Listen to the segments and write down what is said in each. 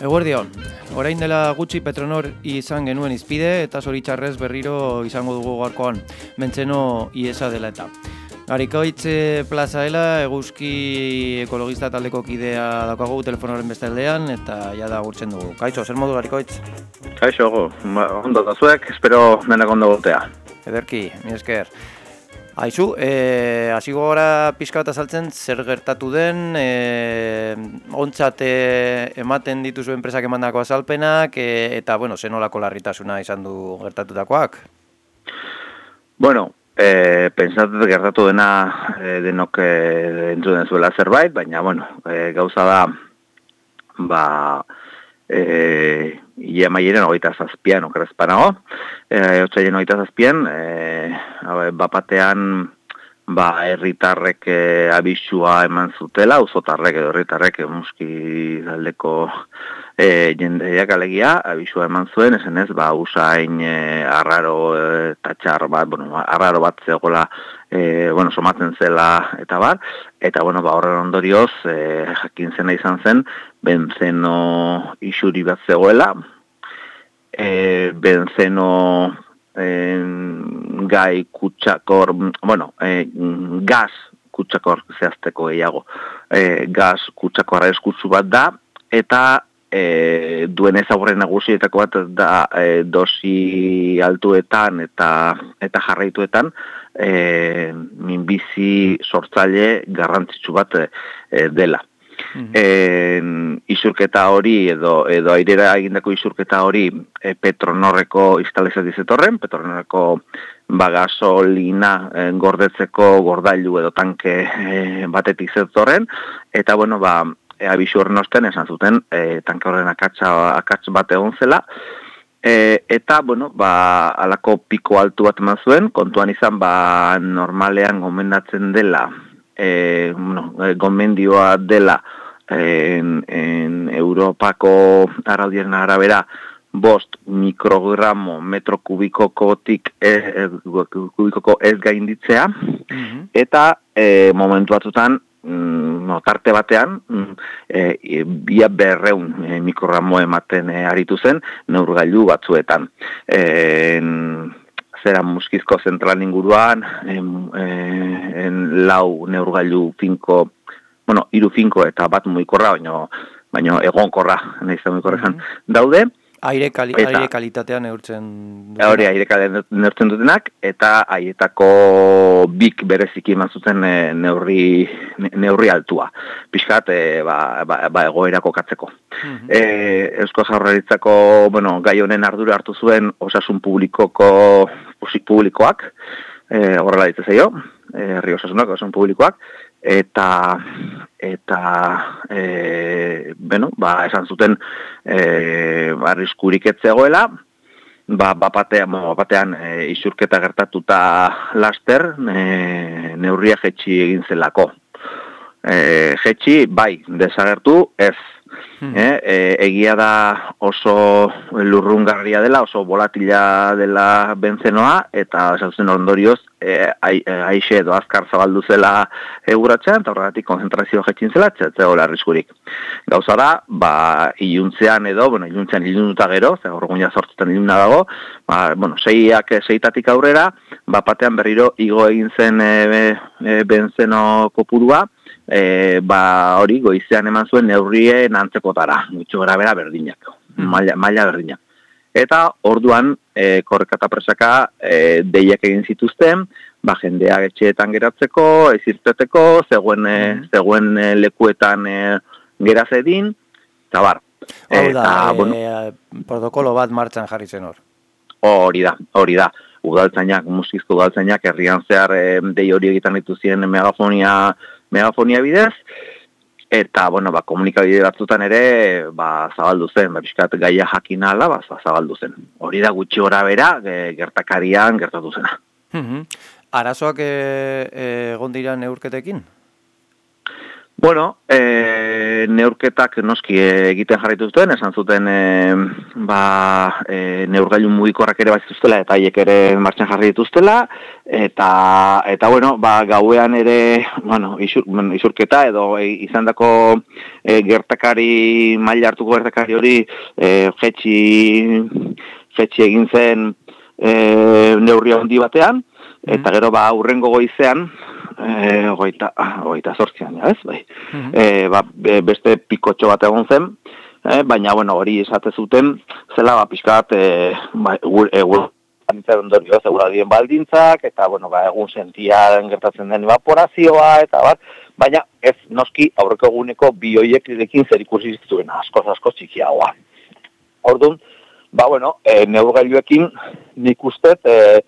Eguerdion, orain dela gutxi Petronor izan genuen izpide eta zoritxarrez berriro izango dugu gaurkoan, mentzeno iesa dela eta. Garikoitz plazaela eguzki ekologista taldeko kidea daukagu telefonoren beste aldean eta ja da gurtzen dugu. Kaixo, zer modu Garikoitz? Kaixo, go, ba, ondo da zuek, espero denak ondo gotea. Ederki, mi esker. Aizu, e, hasi gora pixka bat azaltzen zer gertatu den, e, ontzat e, ematen dituzu enpresak emandako azalpenak, e, eta, bueno, zenolako larritasuna izan du gertatutakoak? Bueno, e, pensatzen gertatu dena e, denok e, entzuden zuela zerbait, baina, bueno, e, gauza da, ba, e, ia maieren ogeita zazpian, okerezpanago, e, otxaien ogeita zazpian, e, bapatean, ba, herritarrek e, abisua eman zutela, uzotarrek edo herritarrek muski daldeko e, jendeak alegia, abisua eman zuen, esen ez, ba, usain e, arraro e, tatxar bat, bueno, arraro bat zegoela, e, bueno, somatzen zela eta bar, eta bueno, ba, horren ondorioz, e, jakin zena izan zen, benzeno isuri bat zegoela, e, benzeno en, gai kutsakor, bueno, e, gaz kutsakor zehazteko gehiago, e, gaz kutsakor eskutsu bat da, eta e, duen ezagurren nagusietako bat da e, dosi altuetan eta eta jarraituetan e, minbizi sortzaile garrantzitsu bat e, dela. Mm isurketa hori edo edo airera egindako isurketa hori e, Petronorreko instalazio dizetorren, Petronorreko bagasolina e, gordetzeko gordailu edo tanke e, batetik zetorren, eta bueno, ba, e, abisu horren osten esan zuten e, tanke horren akatsa, akats bat egon zela, E, eta, bueno, ba, alako piko altu bat eman zuen, kontuan izan, ba, normalean gomendatzen dela, e, bueno, e, gomendioa dela en, en Europako araudiaren arabera, bost mikrogramo metro kubikokotik ez, kubikoko ez gainditzea, mm eta e, momentu batzutan Mm, no, tarte batean mm, e, bia berreun e, mikrogramo ematen e, aritu zen neurgailu batzuetan. E, zera muskizko zentral inguruan, en, en, lau neurgailu finko, bueno, iru finko eta bat muikorra, baina baino egonkorra, nahi zen mm daude, Aire, kali, eta, aire kalitatea neurtzen dutenak. Hori, aire kalitatea neurtzen dutenak, eta haietako bik bereziki eman zuten e, neurri, neurri altua. Piskat, e, ba, ba, ba egoerako katzeko. Mm -hmm. e, Eusko Jaurlaritzako, bueno, gai honen ardura hartu zuen osasun publikoko, publikoak, e, horrela ditzen zaio, e, herri osasunak, osasun publikoak, eta eta e, bueno, ba, esan zuten e, arriskurik etzegoela ba, bapatean, bapatean e, isurketa gertatuta laster e, neurria jetxi egin zelako. E, jetxi bai desagertu ez Hmm. E, egia da oso lurrungarria dela, oso volatila dela benzenoa, eta esatzen ondorioz, e, aixe edo azkar zabaldu zela eguratzean, eta horregatik konzentrazio jetxin zela, txetzea arriskurik. Gauza da, ba, iluntzean edo, bueno, iluntzean iluntuta gero, ze horregun sortzen iluna dago, ba, bueno, seiak, seitatik aurrera, ba, patean berriro igo egin zen e, e, benzeno kopurua, e, ba hori goizean eman zuen neurrien antzekotara, gutxo gara bera berdinak, mm. maila, maila berdinak. Eta orduan e, korrekata presaka e, deiak egin zituzten, ba jendea etxeetan geratzeko, ezirteteko, zegoen, e, mm. zegoen e, lekuetan e, geraz edin, eta bar. Hau da, e, bueno, protokolo bat martxan jarri zen hor. Hori da, hori da. Udaltzainak, muskizko udaltzainak, herrian zehar e, dei hori egiten dituzien megafonia megafonia bidez, eta, bueno, ba, komunikabide batzutan ere, ba, zabaldu zen, ba, biskat gaia jakin ala, ba, zabaldu zen. Hori da gutxi gora bera, gertakarian gertatu zena. Arazoak e, e, egon dira neurketekin? Bueno, e, neurketak noski egiten jarraitu zuten, esan zuten e, ba, e, neurgailu mugikorrak ere bat zuztela eta haiek ere martxan jarri dituztela, eta, eta bueno, ba, gauean ere, bueno, isur, isurketa edo e, izan dako e, gertakari, maila hartuko gertakari hori, e, jetxi, jetxi egin zen e, neurria handi batean, eta gero ba, urrengo goizean, eh hogeita hogeita zortzian, ez, bai. Eh ba, beste pikotxo bat egon zen, eh, baina bueno, hori esate zuten zela ba pizkat eh ba egun ondorio seguradien baldintzak eta bueno, ba egun sentian gertatzen den evaporazioa eta bat, baina ez noski aurreko eguneko bi hoiekin zer ikusi zituen asko asko txikiagoa. Ordun, ba bueno, eh neurgailuekin nik ustez eh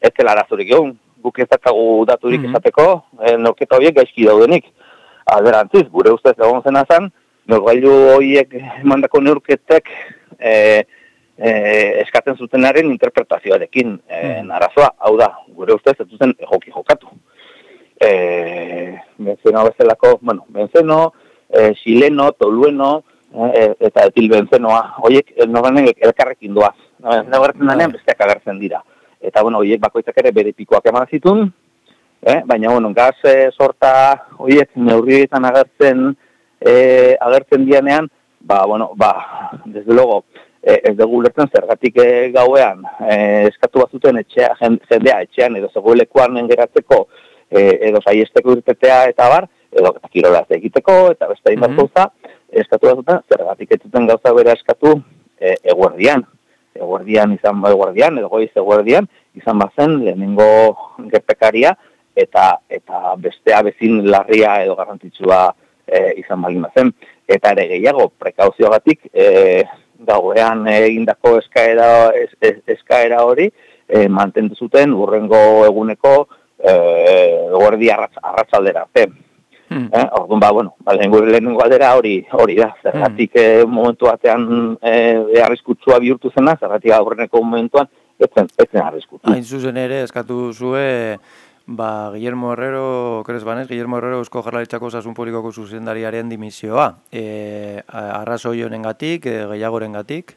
ez dela arazorik egun, guk ez dakagu daturik mm -hmm. esateko, e, norketa horiek gaizki daudenik. Aderantziz, gure ustez egon zena zen, norgailu horiek mandako neurketek e, e, eskatzen zutenaren interpretazioarekin e, narazoa, hau da, gure ustez ez zuzen egoki jokatu. E, benzeno bezalako, bueno, benzeno, e, xileno, tolueno, e, eta etil benzenoa, horiek norren elkarrekin doaz. Nagartzen denean besteak agertzen dira eta bueno, hoiek bakoitzak ere bere pikoak eman zitun, eh? baina bueno, gaz e, sorta hoiek neurrietan agertzen e, agertzen dianean, ba, bueno, ba, desde luego, e, ez dugu lertzen zergatik e, gauean e, eskatu bat zuten etxea, jendea etxean edo zegoelekuan engeratzeko e, edo saiesteko irtetea eta bar, edo eta kirola egiteko eta beste hain mm eskatu bat zuten zergatik ez zuten gauza bere eskatu e, eguerdian eguerdian izan ba eguerdian edo goiz eguerdian izan bazen lehenengo gertekaria eta eta bestea bezin larria edo garrantzitsua e, izan bagin bazen. Eta ere gehiago prekauziogatik e, gauean egindako eskaera eskaera hori e, mantendu zuten urrengo eguneko e, eguerdi arratsaldera Hmm. Eh, orduan ba, bueno, ba, lehenengo aldera hori hori da, zergatik hmm. momentu batean eh, arriskutsua bihurtu zena, zergatik aurreneko momentuan, etzen, etzen arriskutsu. Hain zuzen ere, eskatu zue, ba, Guillermo Herrero, kres banez, Guillermo Herrero eusko jarlaritzako osasun publikoko zuzendariaren dimisioa. E, arrazoi honen gatik, e, gehiagoren gatik?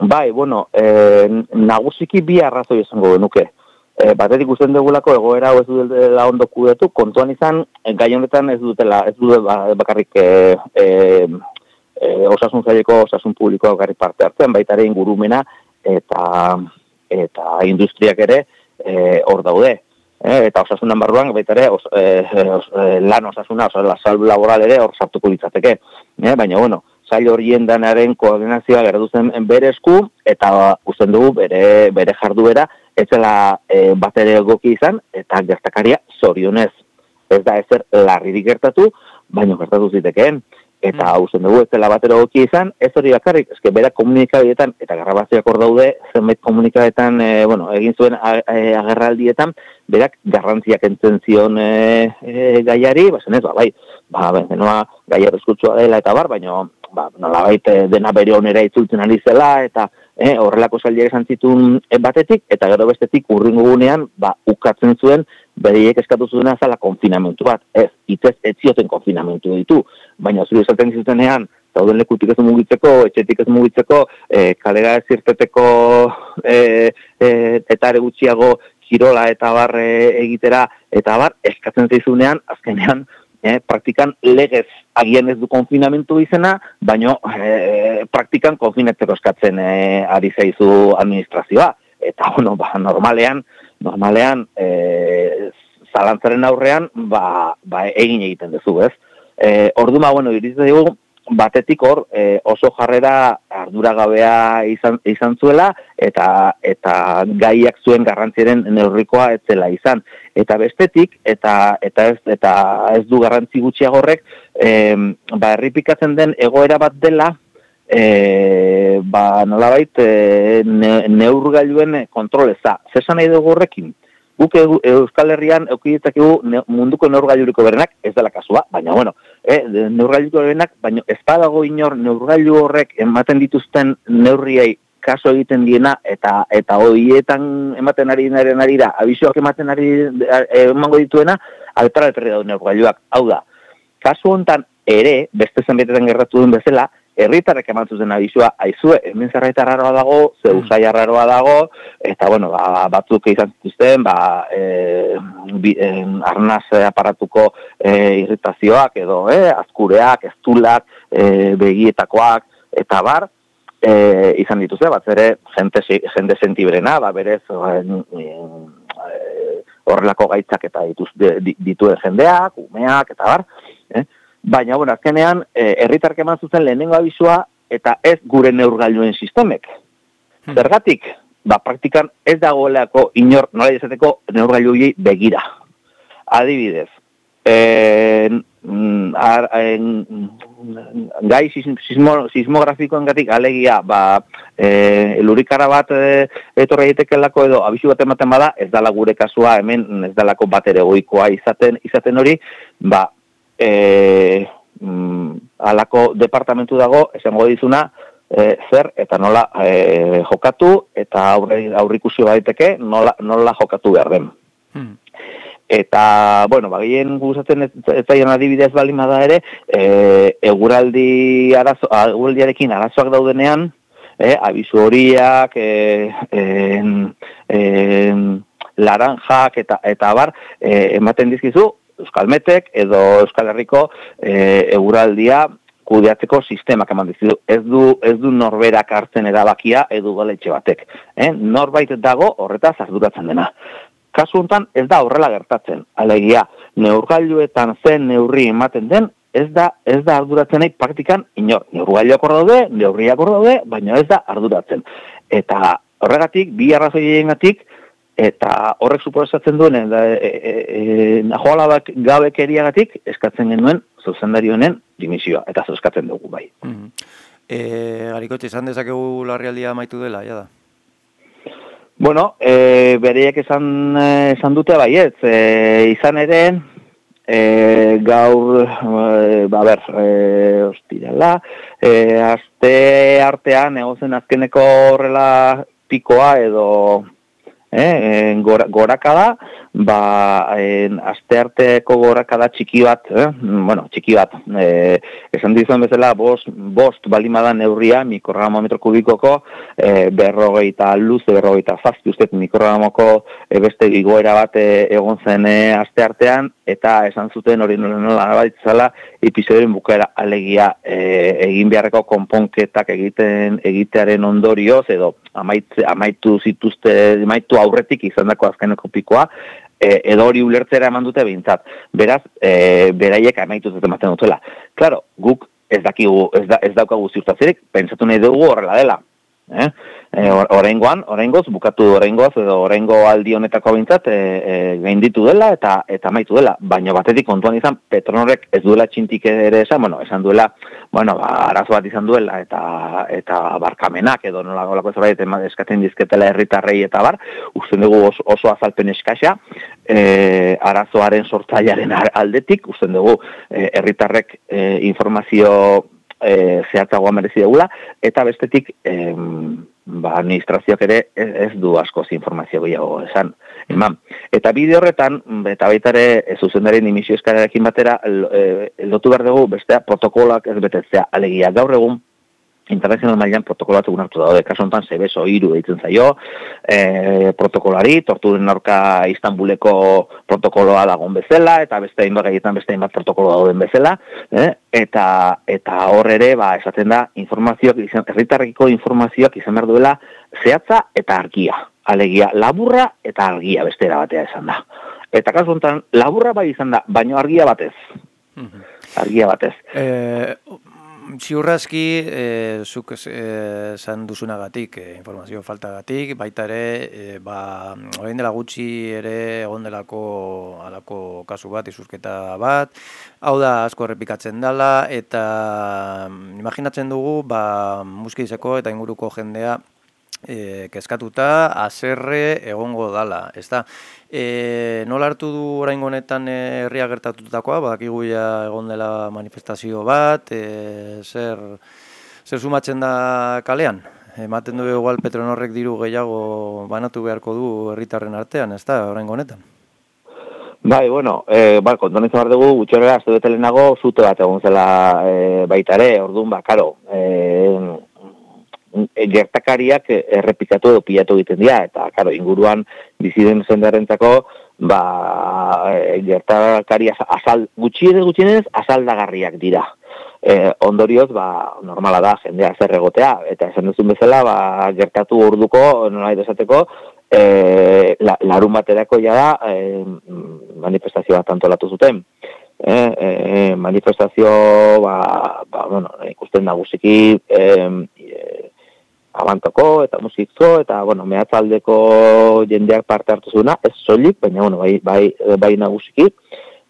Bai, bueno, e, nagusiki bi arrazoi esango genuke e, batetik ikusten dugulako egoera hau ez dutela ondo kudetu, kontuan izan, e, gai honetan ez dutela, ez dut ba, bakarrik e, e, e, osasun zaileko, osasun publiko bakarrik parte hartzen, baita ere ingurumena eta eta industriak ere hor daude. E, eta osasunan barruan, baita ere, os, e, lan osasuna, osa, la salbu laboral ere hor sartuko ditzateke. E, baina, bueno, zail horien danaren koordinazioa gerduzen bere esku, eta usten dugu bere, bere jarduera, ez zela e, bat ere egoki izan, eta gertakaria zorionez. Ez da ezer larririk gertatu, baina gertatu zitekeen. Eta mm. dugu ez zela bat ere egoki izan, ez hori bakarrik, ezke bera komunikabietan, eta grabazioak hor daude, zenbait komunikabetan, e, bueno, egin zuen e, agerraldietan, berak garrantziak entzen zion e, e, gaiari, bazen ez, ba, bai, ba, benzenoa gaiar eskutsua dela eta bar, baina, ba, nola baita dena bere onera itzultzen ari zela, eta eh, horrelako saldiak esan zitun batetik, eta gero bestetik urringo gunean, ba, ukatzen zuen, bereiek eskatu zuen azala konfinamentu bat. Ez, itez, ez zioten konfinamentu ditu, baina zuri esaten zutenean, zauden lekutik ez mugitzeko, etxetik ez mugitzeko, e, kalera ez irteteko, e, e, eta ere gutxiago kirola eta barre egitera, eta bar, eskatzen zaizunean, azkenean, eh, praktikan legez agian ez du konfinamentu izena, baino eh, praktikan konfinetzeko eskatzen eh, ari zaizu administrazioa. Eta, bueno, ba, normalean, normalean, eh, zalantzaren aurrean, ba, ba, egin egiten duzu, ez? Eh, orduma, bueno, iritzen dugu, batetik hor e, oso jarrera arduragabea izan, izan zuela eta eta gaiak zuen garrantziaren neurrikoa ez zela izan. Eta bestetik eta eta ez eta ez du garrantzi gutxiagorrek e, ba erripikatzen den egoera bat dela e, ba nolabait e, ne, neurgailuen kontroleza zesan nahi dugu horrekin guk Euskal Herrian eukidetzakigu munduko neurgailuriko berenak, ez dela kasua, baina bueno, e, neurgailuriko berenak, baina ez badago inor neurgailu horrek ematen dituzten neurriei kaso egiten diena, eta eta hoietan ematen ari denaren ari da, abisoak ematen ari emango dituena, altara alperri dauden neurgailuak, hau da, kasu hontan ere, beste zenbaitetan gerratu duen bezala, herritarrek eman zuzen abizua, aizue, hemen zerbait arraroa dago, ze mm. usai arraroa dago, eta, bueno, ba, batzuk izan zituzten, ba, e, bi, e, arnaz aparatuko e, irritazioak, edo, e, azkureak, eztulak, e, begietakoak, eta bar, e, izan dituzte, bat ere, jente, jente sentibrena, ba, berez, e, horrelako gaitzak eta dituzte, dituen jendeak, umeak, eta bar? Baina, bueno, azkenean, eh, herritark eman zuzen lehenengo abizua, eta ez gure neurgailuen sistemek. Hmm. Zergatik, ba, praktikan ez dagoelako inor, nola izateko, neurgailuei begira. Adibidez, en, ar, en, gai sismo, sismografikoen gatik alegia ba, e, lurikara bat e, etorra edo abisu bat ematen bada ez dala gure kasua hemen ez dalako bat ere goikoa izaten, izaten hori ba, e, mm, alako departamentu dago, esango dizuna, e, zer eta nola e, jokatu eta aurre, aurrikusio baiteke nola, nola jokatu behar den. Hmm. Eta, bueno, bagien guzatzen ez, zailan adibidez bali da ere, e, eguraldi arazo, eguraldiarekin arazoak daudenean, e, abizu horiak, e, en, en, laranjak eta, eta bar, e, ematen dizkizu, Euskalmetek edo Euskal Herriko e, eguraldia kudeatzeko sistemak eman dizu. Ez du, ez du norberak hartzen erabakia edu galetxe batek. Eh? Norbait dago horretaz arduratzen dena. Kasu honetan ez da horrela gertatzen. Alegia, neurgailuetan zen neurri ematen den, ez da ez da arduratzen nahi praktikan inor. Neurgailuak hor daude, neurriak hor daude, baina ez da arduratzen. Eta horregatik, bi arrazoiengatik, eta horrek suposatzen duen da e, e, e, nahoala gabekeriagatik eskatzen genuen zuzendari honen dimisioa eta eskatzen dugu bai. Mm -hmm. Eh, izan dezakegu larrialdia maitu dela, ja da. Bueno, e, bereiek esan esan dute baiet, e, izan ere e, gaur e, ba ber, e, ostirala, e, aste artean egozen azkeneko horrela pikoa edo eh, gora, gorakada, ba, en, astearteko gorakada txiki bat, eh, bueno, txiki bat, eh, esan dizuen bezala, bost, bost balimada neurria mikrogramo metro kubikoko, eh, berrogeita luz, berrogeita zazpi ustez mikrogramoko eh, beste igoera bat eh, egon zen eh, asteartean, eta esan zuten hori nola nola baitzala episodioen bukaera alegia eh, egin beharreko konponketak egiten egitearen ondorioz edo amaitze, amaitu zituzte amaitu aurretik izandako azkeneko pikoa e, edo hori ulertzera eman dute behintzat. Beraz, e, beraiek amaitu zuten ematen dutela. Claro, guk ez dakigu ez da ez daukagu ziurtazerik, pentsatu nahi dugu horrela dela. Eh? E, oraingoan, oraingoz bukatu oraingoz edo oraingo aldi honetako beintzat e, e, gainditu dela eta eta amaitu dela, baina batetik kontuan izan Petronorek ez duela txintik ere esan, bueno, esan duela, bueno, ba, arazo bat izan duela eta eta barkamenak edo nola golako zerbait eskatzen dizketela herritarrei eta bar, uste dugu oso, oso azalpen eskaxa, e, arazoaren sortzailearen aldetik, uste dugu herritarrek e, informazio e, zehatzagoa merezi dugula, eta bestetik em, ba, administrazioak ere ez, du askoz informazio gehiago esan. Eman. Eta bideo horretan, eta baita ere, ez zuzendaren dimisio eskarekin batera, e, lotu behar dugu, bestea, protokolak ez betetzea, alegia gaur egun, internazional mailan protokolo batzuk hartu daude, kasu honetan zebeso hiru deitzen zaio, e, protokolari, torturen aurka Istanbuleko protokoloa dagoen bezala, eta beste hainbat gaietan beste hainbat protokolo dauden bezala, e, eta eta hor ere, ba, esaten da, informazioak, herritarrekiko informazioak izan behar duela, zehatza eta argia. Alegia, laburra eta argia beste batea izan da. Eta kasu honetan, laburra bai izan da, baino argia batez. Mhm. Argia batez. Eh, Ziurrazki, e, zuk esan duzunagatik, e, informazio faltagatik, baita ere, e, ba, orain dela gutxi ere egon delako alako kasu bat, izuzketa bat, hau da asko errepikatzen dela, eta mm, imaginatzen dugu, ba, muskizeko eta inguruko jendea e, kezkatuta, azerre egongo dala, ez da? E, nola hartu du orain honetan herria gertatutakoa, badakigu ja egon dela manifestazio bat, e, zer, zer sumatzen da kalean? Ematen du igual Petronorrek diru gehiago banatu beharko du herritarren artean, ez da, orain honetan? Bai, bueno, e, ba, kontuan izan behar dugu, gutxorera, azte betelenago, zute bat egon zela e, baitare, orduan, ba, karo, e, gertakariak errepikatu edo pilatu egiten dira, eta, karo, inguruan biziden zendarentzako, ba, gertakari azal, gutxi edo gutxienez, azaldagarriak dira. E, ondorioz, ba, normala da, jendea zer egotea, eta esan duzun bezala, ba, gertatu urduko, nola esateko, e, la, larun baterako ja da e, manifestazioa tanto latu zuten. E, e, manifestazio, ba, ba, bueno, ikusten nagusiki e, abantoko eta musikzo, eta, bueno, mehatzaldeko jendeak parte hartu zuna, ez solik, baina, bueno, bai, bai, bai nagusiki,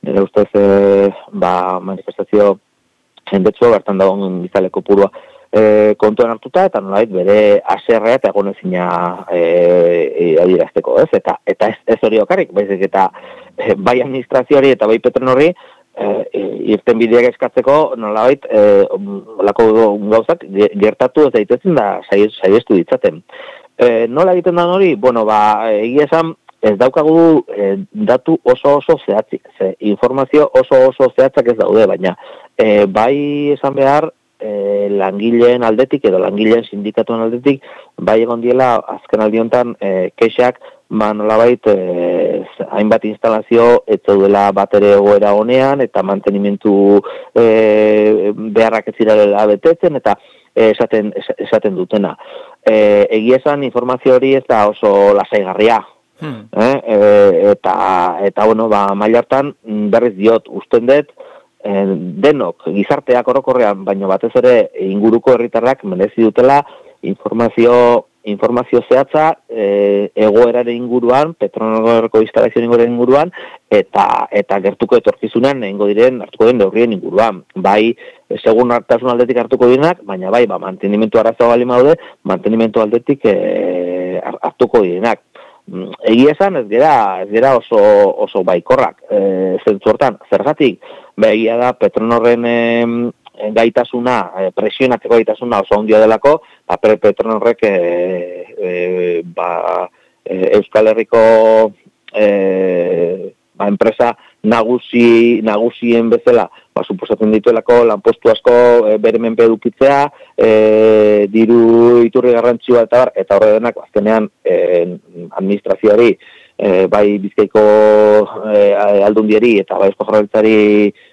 nire ustez, e, ba, manifestazio jendetzu, bertan dagoen bizaleko purua, e, kontuan hartuta eta nolait bere aserrea eta egon ezina e, e, adirazteko, ez? Eta, eta ez, ez hori okarrik, baizik eta e, bai administrazioari eta bai petren horri e, e, irten bideak eskatzeko nolait e, lako gauzak gertatu ez daitezen da saiestu ditzaten. E, nola egiten da hori? Bueno, ba, egia esan, ez daukagu e, datu oso oso zehatzik, ze informazio oso oso zehatzak ez daude, baina e, bai esan behar, e, langileen aldetik edo langileen sindikatuen aldetik bai egon diela azken aldiontan e, kexak ba nolabait e, hainbat instalazio ez zaudela bat ere egoera honean eta mantenimentu e, beharrak ez zirela betetzen eta e, esaten, esaten dutena. E, egia esan informazio hori ez da oso lasaigarria. Hmm. E, e, eta, eta bueno, ba, mailartan berriz diot, usten dut, Eh, denok gizarteak orokorrean baino batez ere inguruko herritarrak merezi dutela informazio informazio zehatza e, egoeraren inguruan, Petronorko instalazioen inguruan, eta eta gertuko etorkizunean egingo diren hartuko den neurrien inguruan. Bai, segun hartasun aldetik hartuko direnak, baina bai, ba, mantenimentu arazoa bali maude, mantenimentu aldetik e, hartuko direnak. Mm, egia esan ez gera, ez gera oso, oso baikorrak e, zentzu hortan. Zergatik, begia da Petronorren e, gaitasuna, e, presionateko gaitasuna oso ondia delako, ba, Petronorrek e, e, ba, e, Euskal Herriko e, ba, enpresa nagusi, nagusien bezala, ba, suposatzen dituelako lanpostu asko e, bere menpe edukitzea, e, diru iturri garrantzioa eta bar, eta horre denak, azkenean, e, administrazioari, e, bai bizkaiko e, aldundiari eta bai esko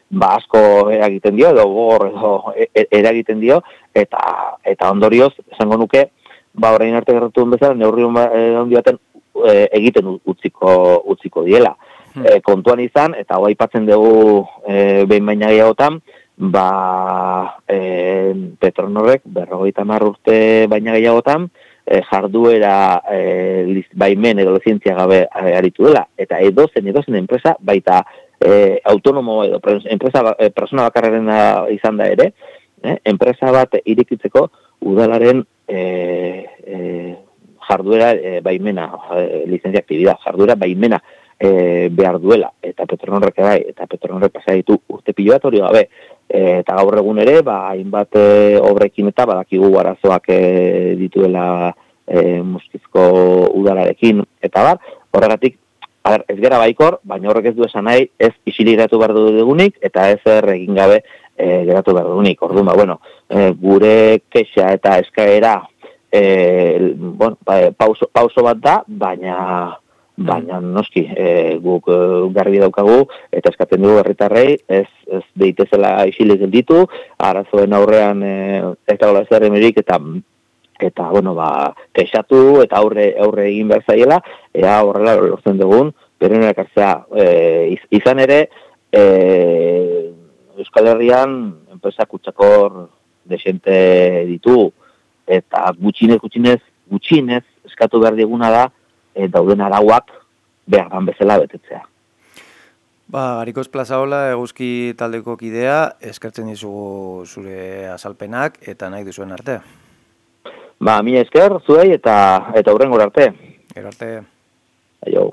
ba asko eragiten dio, edo gor edo e, e, eragiten dio, eta eta ondorioz, esango nuke, ba orain arte gerratu duen bezala, neurri hon baten e, egiten utziko, utziko diela. Hmm. E, kontuan izan, eta hoa ipatzen dugu e, behin baina gehiagotan, ba e, Petronorrek berrogeita urte baina gehiagotan, e, jarduera e, baimen edo lizentzia gabe e, aritu dela, eta edozen, edozen enpresa, baita e, autonomo edo enpresa, ba, e, persona bakarren izan da ere, e, enpresa bat irikitzeko udalaren e, e, jarduera e, baimena, e, licentzia aktibidad, jarduera baimena e, behar duela, eta Petronorrek bai, eta Petronorrek pasa ditu urte pilo bat hori gabe, e, eta gaur egun ere, ba, hainbat e, obrekin eta badakigu arazoak e, dituela e, muskizko udalarekin, eta bar, horregatik, Ber, ez gara baikor, baina horrek ez du esan nahi, ez isili geratu behar dugunik, eta ez er egin gabe e, geratu behar dugunik. Orduan, ba, bueno, e, gure kexa eta eskaera e, bueno, ba, pauso, pauso bat da, baina baina noski e, guk e, garbi daukagu eta eskatzen dugu herritarrei ez ez deitezela isilik ditu arazoen aurrean e, ez dagoela zer emerik eta eta bueno ba kexatu eta aurre aurre egin behar zaiela ea horrela lortzen dugun beren ekartzea e, izan ere e, Euskal Herrian enpresa kutsakor desente ditu eta gutxinez gutxinez gutxinez eskatu behar diguna da e, dauden arauak behar bezala betetzea. Ba, Arikoz Plazaola, eguzki taldeko kidea, eskertzen dizugu zure azalpenak eta nahi duzuen arte. Ba, mi esker, zuei eta eta hurren arte. Gero arte. Aio.